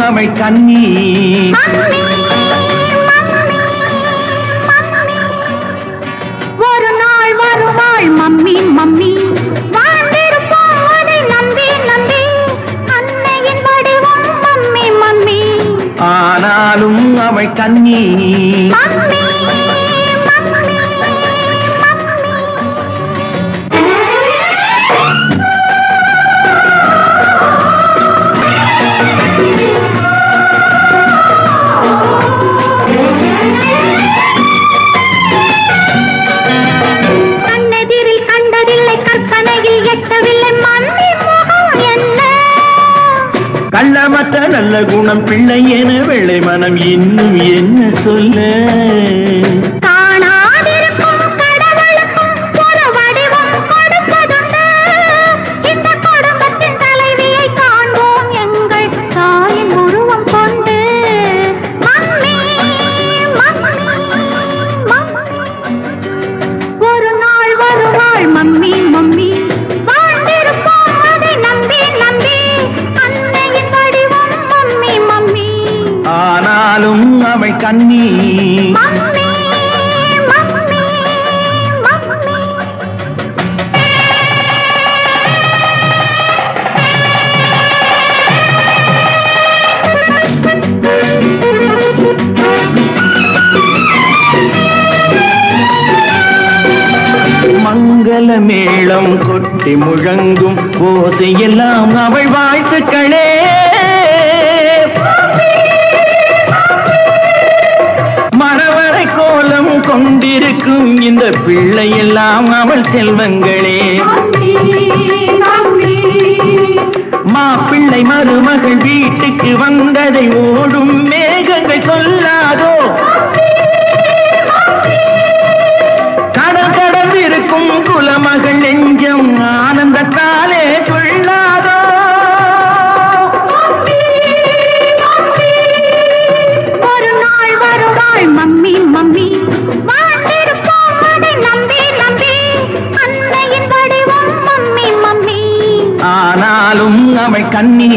அவள் கண்ணி ஒரு நாள் வருவாள் மம்மி மம்மி. வாழ்ந்திருப்போம் அதை நம்பி. எட்டவில்லை மம்மி முகம் என்ன? கள்ளமற்ற நல்ல குணம் பிள்ளை என வெள்ளை மனம் இன்னும் என்ன சொல்ல? அவள் கண்ணி மங்கள மேளம் கொட்டி முழங்கும் போதையெல்லாம் அவள் வாழ்த்துக்களே. கொண்டிருக்கும் இந்த பிள்ளையெல்லாம் அவள் செல்வங்களே. மாப்பிள்ளை மருமகள் வீட்டுக்கு வந்ததை ஓடும் மேகங்கள் சொல்லாதோ? ஆனாலும் அவள் கண்ணி